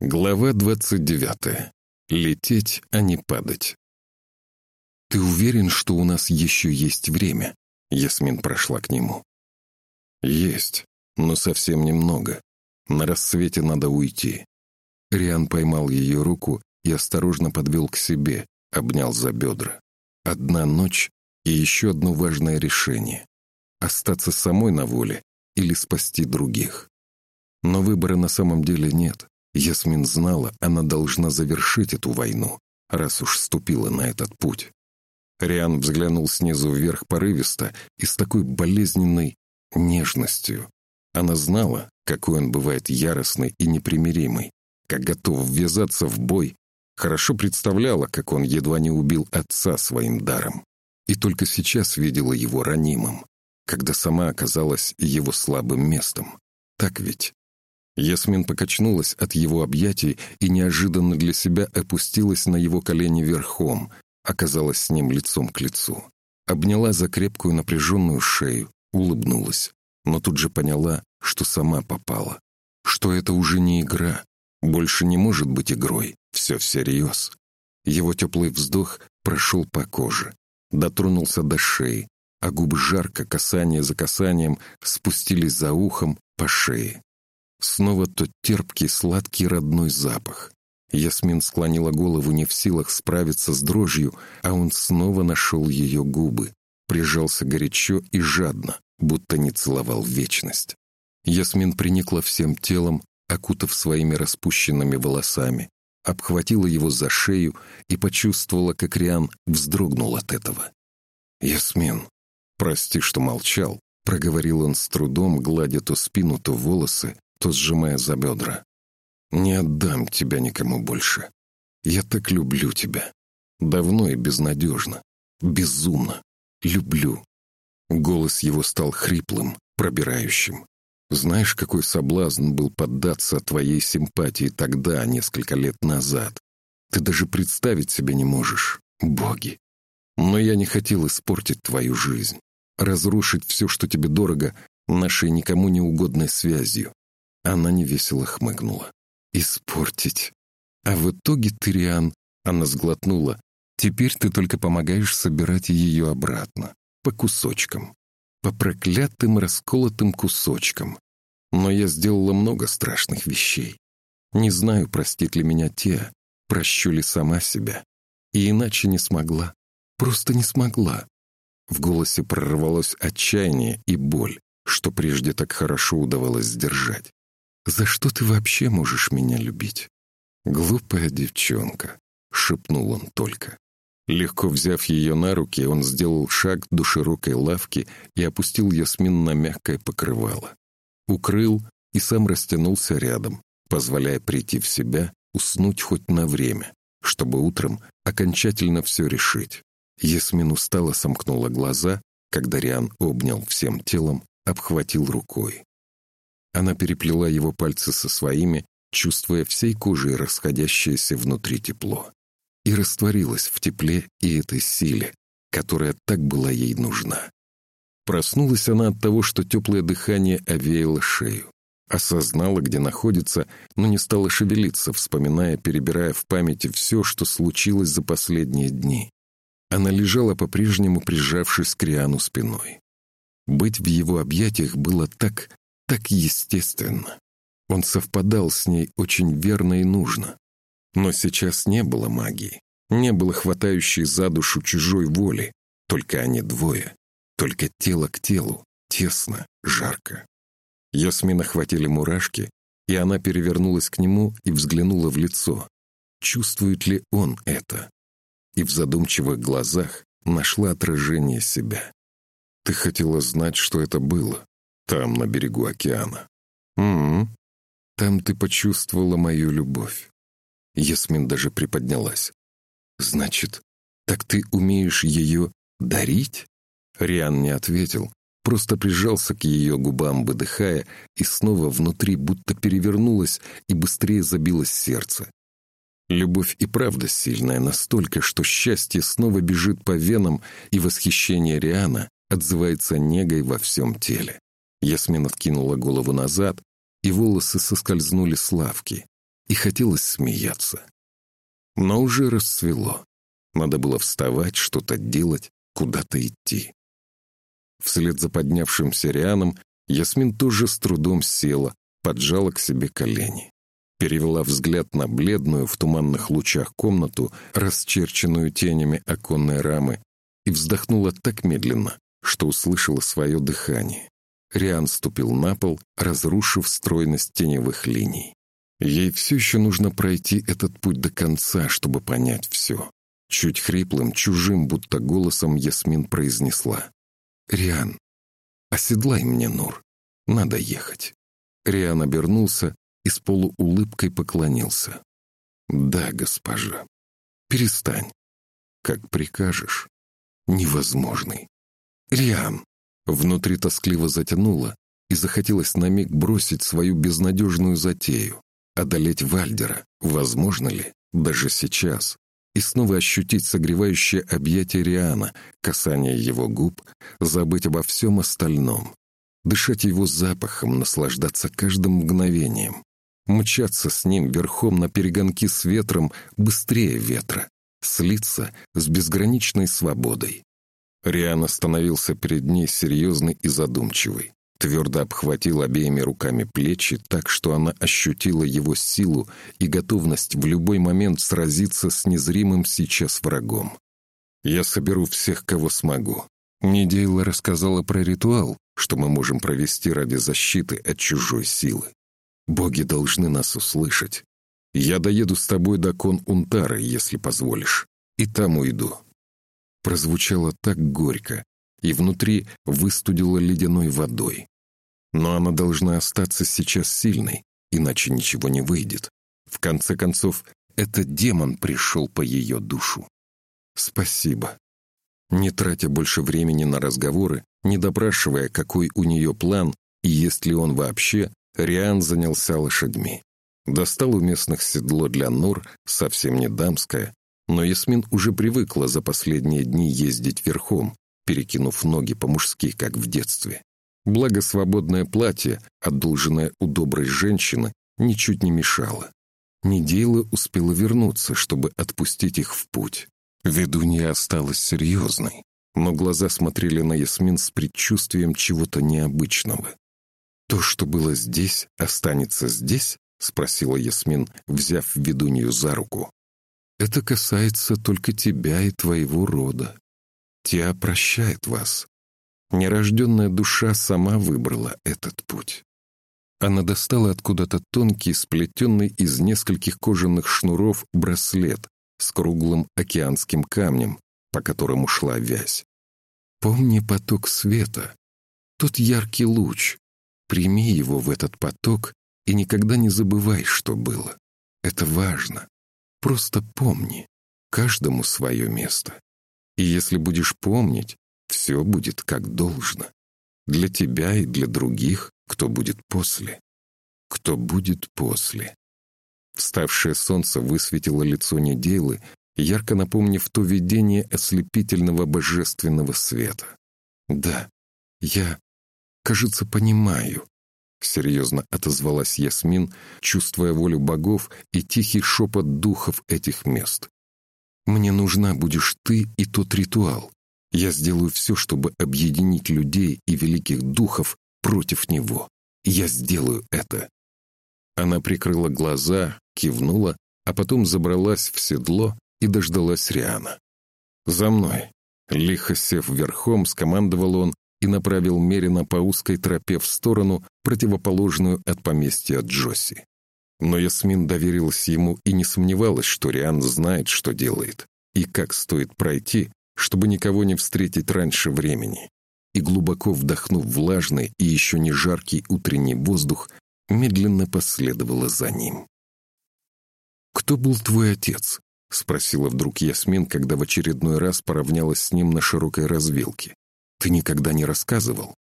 Глава двадцать девятая. Лететь, а не падать. «Ты уверен, что у нас еще есть время?» Ясмин прошла к нему. «Есть, но совсем немного. На рассвете надо уйти». Риан поймал ее руку и осторожно подвел к себе, обнял за бедра. Одна ночь и еще одно важное решение — остаться самой на воле или спасти других. Но выбора на самом деле нет. Ясмин знала, она должна завершить эту войну, раз уж ступила на этот путь. Риан взглянул снизу вверх порывисто и с такой болезненной нежностью. Она знала, какой он бывает яростный и непримиримый, как готов ввязаться в бой, хорошо представляла, как он едва не убил отца своим даром. И только сейчас видела его ранимым, когда сама оказалась его слабым местом. Так ведь? Ясмин покачнулась от его объятий и неожиданно для себя опустилась на его колени верхом, оказалась с ним лицом к лицу. Обняла за крепкую напряженную шею, улыбнулась, но тут же поняла, что сама попала. Что это уже не игра, больше не может быть игрой, все всерьез. Его теплый вздох прошел по коже, дотронулся до шеи, а губы жарко, касание за касанием, спустились за ухом по шее. Снова тот терпкий, сладкий родной запах. Ясмин склонила голову не в силах справиться с дрожью, а он снова нашел ее губы, прижался горячо и жадно, будто не целовал вечность. Ясмин приникла всем телом, окутав своими распущенными волосами, обхватила его за шею и почувствовала, как Риан вздрогнул от этого. «Ясмин, прости, что молчал», — проговорил он с трудом, гладя то спину, то волосы, то сжимая за бедра. «Не отдам тебя никому больше. Я так люблю тебя. Давно и безнадежно. Безумно. Люблю». Голос его стал хриплым, пробирающим. «Знаешь, какой соблазн был поддаться твоей симпатии тогда, несколько лет назад? Ты даже представить себе не можешь. Боги! Но я не хотел испортить твою жизнь, разрушить все, что тебе дорого, нашей никому не угодной связью. Она невесело хмыкнула. «Испортить. А в итоге, Тириан...» Она сглотнула. «Теперь ты только помогаешь собирать ее обратно. По кусочкам. По проклятым расколотым кусочкам. Но я сделала много страшных вещей. Не знаю, простит ли меня те, прощу ли сама себя. И иначе не смогла. Просто не смогла». В голосе прорвалось отчаяние и боль, что прежде так хорошо удавалось сдержать. «За что ты вообще можешь меня любить?» «Глупая девчонка», — шепнул он только. Легко взяв ее на руки, он сделал шаг до широкой лавки и опустил Ясмин на мягкое покрывало. Укрыл и сам растянулся рядом, позволяя прийти в себя, уснуть хоть на время, чтобы утром окончательно все решить. Ясмин устало сомкнула глаза, когда Риан обнял всем телом, обхватил рукой. Она переплела его пальцы со своими, чувствуя всей кожей расходящееся внутри тепло. И растворилась в тепле и этой силе, которая так была ей нужна. Проснулась она от того, что теплое дыхание овеяло шею. Осознала, где находится, но не стала шевелиться, вспоминая, перебирая в памяти все, что случилось за последние дни. Она лежала по-прежнему, прижавшись к Риану спиной. Быть в его объятиях было так так естественно. Он совпадал с ней очень верно и нужно. Но сейчас не было магии, не было хватающей за душу чужой воли, только они двое, только тело к телу, тесно, жарко. Ясмина хватили мурашки, и она перевернулась к нему и взглянула в лицо. Чувствует ли он это? И в задумчивых глазах нашла отражение себя. «Ты хотела знать, что это было?» Там, на берегу океана. Угу. Там ты почувствовала мою любовь. Ясмин даже приподнялась. Значит, так ты умеешь ее дарить? Риан не ответил, просто прижался к ее губам, выдыхая, и снова внутри будто перевернулось и быстрее забилось сердце. Любовь и правда сильная настолько, что счастье снова бежит по венам, и восхищение Риана отзывается негой во всем теле. Ясмин откинула голову назад, и волосы соскользнули с лавки. и хотелось смеяться. Но уже расцвело. Надо было вставать, что-то делать, куда-то идти. Вслед за поднявшимся Рианом Ясмин тоже с трудом села, поджала к себе колени. Перевела взгляд на бледную в туманных лучах комнату, расчерченную тенями оконной рамы, и вздохнула так медленно, что услышала свое дыхание. Риан ступил на пол, разрушив стройность теневых линий. Ей все еще нужно пройти этот путь до конца, чтобы понять все. Чуть хриплым, чужим, будто голосом Ясмин произнесла. «Риан, оседлай мне, Нур. Надо ехать». Риан обернулся и с полуулыбкой поклонился. «Да, госпожа. Перестань. Как прикажешь. Невозможный. Риан!» Внутри тоскливо затянуло, и захотелось на миг бросить свою безнадежную затею. Одолеть Вальдера, возможно ли, даже сейчас, и снова ощутить согревающее объятие Риана, касание его губ, забыть обо всем остальном, дышать его запахом, наслаждаться каждым мгновением, мчаться с ним верхом на перегонки с ветром быстрее ветра, слиться с безграничной свободой. Риан остановился перед ней серьезный и задумчивый. Твердо обхватил обеими руками плечи так, что она ощутила его силу и готовность в любой момент сразиться с незримым сейчас врагом. «Я соберу всех, кого смогу». Недейла рассказала про ритуал, что мы можем провести ради защиты от чужой силы. Боги должны нас услышать. Я доеду с тобой до Кон-Унтары, если позволишь, и там уйду прозвучало так горько и внутри выстудило ледяной водой. Но она должна остаться сейчас сильной, иначе ничего не выйдет. В конце концов, этот демон пришел по ее душу. Спасибо. Не тратя больше времени на разговоры, не допрашивая, какой у нее план и есть ли он вообще, Риан занялся лошадьми. Достал у местных седло для Нур, совсем не дамское, но Ясмин уже привыкла за последние дни ездить верхом, перекинув ноги по-мужски, как в детстве. Благо свободное платье, одолженное у доброй женщины, ничуть не мешало. Недела успела вернуться, чтобы отпустить их в путь. Ведунья осталась серьезной, но глаза смотрели на Ясмин с предчувствием чего-то необычного. «То, что было здесь, останется здесь?» — спросила Ясмин, взяв ведунью за руку. Это касается только тебя и твоего рода. Тиа прощает вас. Нерожденная душа сама выбрала этот путь. Она достала откуда-то тонкий, сплетенный из нескольких кожаных шнуров браслет с круглым океанским камнем, по которому шла вязь. Помни поток света, тот яркий луч. Прими его в этот поток и никогда не забывай, что было. Это важно. Просто помни, каждому свое место. И если будешь помнить, все будет как должно. Для тебя и для других, кто будет после. Кто будет после. Вставшее солнце высветило лицо Неделы, ярко напомнив то видение ослепительного божественного света. «Да, я, кажется, понимаю, Серьезно отозвалась Ясмин, чувствуя волю богов и тихий шепот духов этих мест. «Мне нужна будешь ты и тот ритуал. Я сделаю все, чтобы объединить людей и великих духов против него. Я сделаю это». Она прикрыла глаза, кивнула, а потом забралась в седло и дождалась Риана. «За мной!» Лихо сев верхом, скомандовал он и направил Мерина по узкой тропе в сторону, противоположную от поместья Джосси. Но Ясмин доверилась ему и не сомневалась, что Риан знает, что делает, и как стоит пройти, чтобы никого не встретить раньше времени. И глубоко вдохнув влажный и еще не жаркий утренний воздух, медленно последовала за ним. «Кто был твой отец?» — спросила вдруг Ясмин, когда в очередной раз поравнялась с ним на широкой развилке. Ты никогда не рассказывал.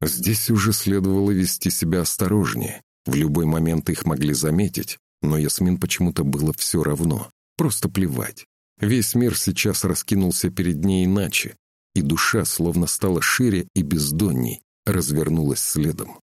Здесь уже следовало вести себя осторожнее. В любой момент их могли заметить, но Ясмин почему-то было все равно. Просто плевать. Весь мир сейчас раскинулся перед ней иначе, и душа словно стала шире и бездонней, развернулась следом.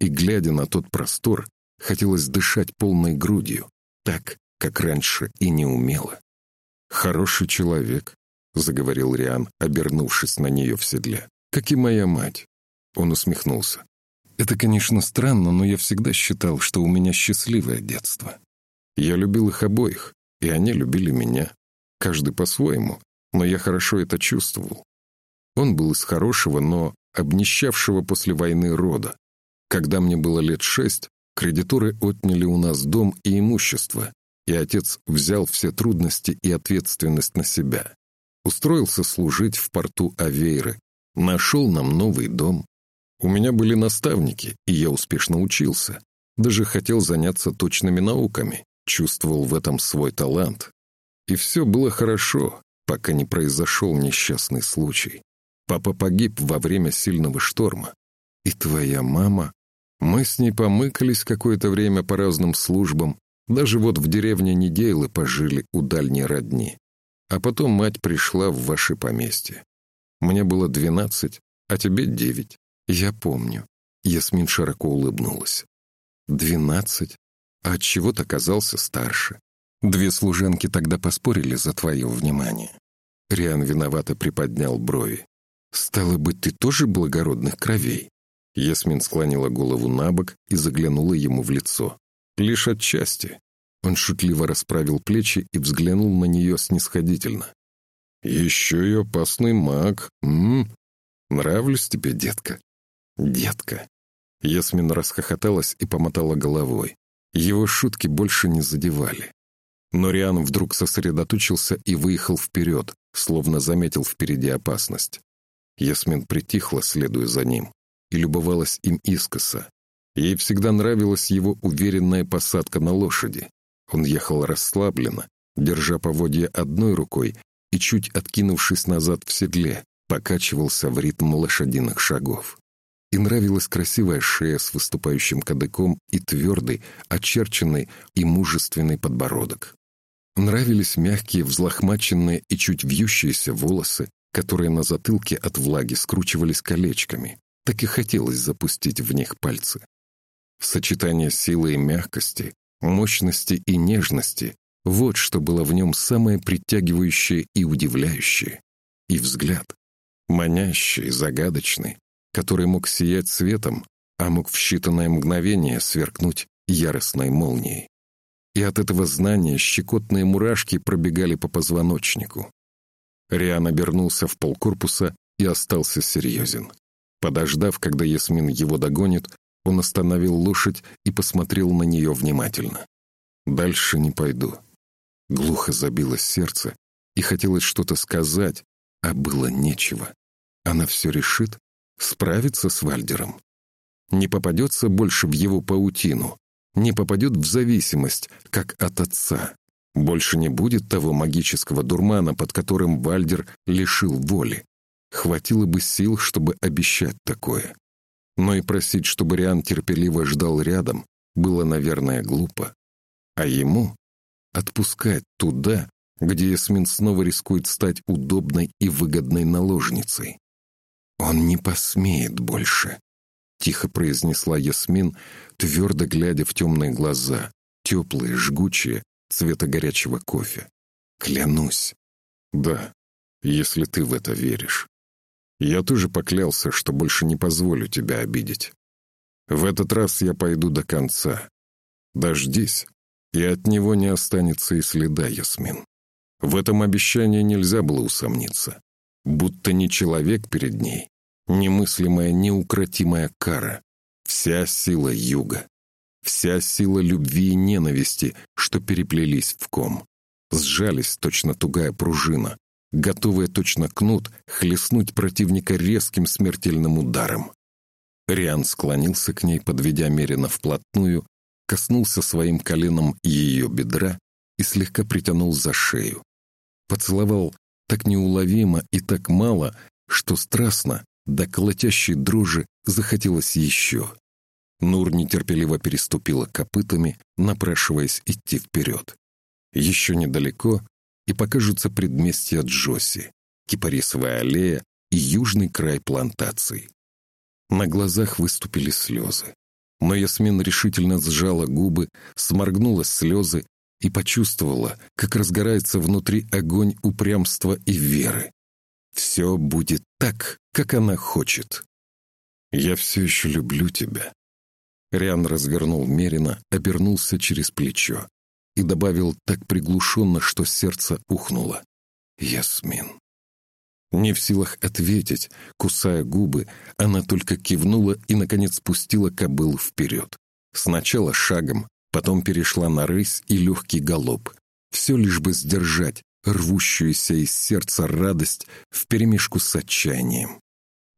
И, глядя на тот простор, хотелось дышать полной грудью, так, как раньше, и не умела. «Хороший человек», — заговорил Риан, обернувшись на нее в седле. «Как и моя мать». Он усмехнулся. «Это, конечно, странно, но я всегда считал, что у меня счастливое детство. Я любил их обоих, и они любили меня. Каждый по-своему, но я хорошо это чувствовал. Он был из хорошего, но обнищавшего после войны рода. Когда мне было лет шесть, кредиторы отняли у нас дом и имущество, и отец взял все трудности и ответственность на себя. Устроился служить в порту Авейры, нашел нам новый дом. У меня были наставники, и я успешно учился. Даже хотел заняться точными науками, чувствовал в этом свой талант. И все было хорошо, пока не произошел несчастный случай. Папа погиб во время сильного шторма. И твоя мама? Мы с ней помыкались какое-то время по разным службам, даже вот в деревне Неделы пожили у дальней родни. А потом мать пришла в ваше поместье. Мне было двенадцать, а тебе девять. Я помню. Ясмин широко улыбнулась. Двенадцать? А от чего ты оказался старше? Две служанки тогда поспорили за твое внимание. Риан виновато приподнял брови. «Стало быть, ты тоже благородных кровей?» Ясмин склонила голову на бок и заглянула ему в лицо. «Лишь отчасти». Он шутливо расправил плечи и взглянул на нее снисходительно. «Еще и опасный маг. М -м. Нравлюсь тебе, детка?» «Детка». Ясмин расхохоталась и помотала головой. Его шутки больше не задевали. Но Риан вдруг сосредоточился и выехал вперед, словно заметил впереди опасность. Ясмин притихла, следуя за ним, и любовалась им искоса. Ей всегда нравилась его уверенная посадка на лошади. Он ехал расслабленно, держа поводья одной рукой и, чуть откинувшись назад в седле, покачивался в ритм лошадиных шагов. И нравилась красивая шея с выступающим кадыком и твердый, очерченный и мужественный подбородок. Нравились мягкие, взлохмаченные и чуть вьющиеся волосы, которые на затылке от влаги скручивались колечками. Так и хотелось запустить в них пальцы. В сочетание силы и мягкости, мощности и нежности — вот что было в нем самое притягивающее и удивляющее. И взгляд. Манящий, загадочный, который мог сиять светом, а мог в считанное мгновение сверкнуть яростной молнией. И от этого знания щекотные мурашки пробегали по позвоночнику. Риан обернулся в полкорпуса и остался серьезен. Подождав, когда Ясмин его догонит, он остановил лошадь и посмотрел на нее внимательно. «Дальше не пойду». Глухо забилось сердце, и хотелось что-то сказать, а было нечего. Она все решит, справится с Вальдером. Не попадется больше в его паутину, не попадет в зависимость, как от отца. Больше не будет того магического дурмана, под которым Вальдер лишил воли. Хватило бы сил, чтобы обещать такое. Но и просить, чтобы Риан терпеливо ждал рядом, было, наверное, глупо. А ему отпускать туда, где Ясмин снова рискует стать удобной и выгодной наложницей. «Он не посмеет больше», — тихо произнесла Ясмин, твердо глядя в темные глаза, теплые, жгучие, цвета горячего кофе. Клянусь. Да, если ты в это веришь. Я тоже поклялся, что больше не позволю тебя обидеть. В этот раз я пойду до конца. Дождись, и от него не останется и следа, Ясмин. В этом обещании нельзя было усомниться. Будто не человек перед ней, немыслимая, неукротимая кара. Вся сила юга. Вся сила любви и ненависти, что переплелись в ком. Сжались точно тугая пружина, готовая точно кнут хлестнуть противника резким смертельным ударом. Риан склонился к ней, подведя Мерина вплотную, коснулся своим коленом ее бедра и слегка притянул за шею. Поцеловал так неуловимо и так мало, что страстно, до колотящей дрожи, захотелось еще. Нур нетерпеливо переступила копытами, напрашиваясь идти вперед. Еще недалеко, и покажутся предместья Джоси, кипарисовая аллея и южный край плантаций. На глазах выступили слезы. Но Ясмин решительно сжала губы, сморгнула слезы и почувствовала, как разгорается внутри огонь упрямства и веры. Все будет так, как она хочет. «Я все еще люблю тебя». Риан развернул Мерина, обернулся через плечо и добавил так приглушенно, что сердце ухнуло. «Ясмин». Не в силах ответить, кусая губы, она только кивнула и, наконец, спустила кобылу вперед. Сначала шагом, потом перешла на рысь и легкий галоп. Все лишь бы сдержать рвущуюся из сердца радость вперемешку с отчаянием.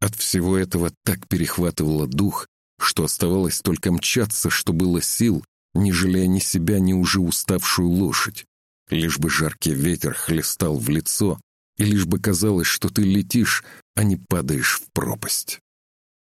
От всего этого так перехватывало дух, что оставалось только мчаться, что было сил, не жалея ни себя, ни уже уставшую лошадь. Лишь бы жаркий ветер хлестал в лицо, и лишь бы казалось, что ты летишь, а не падаешь в пропасть.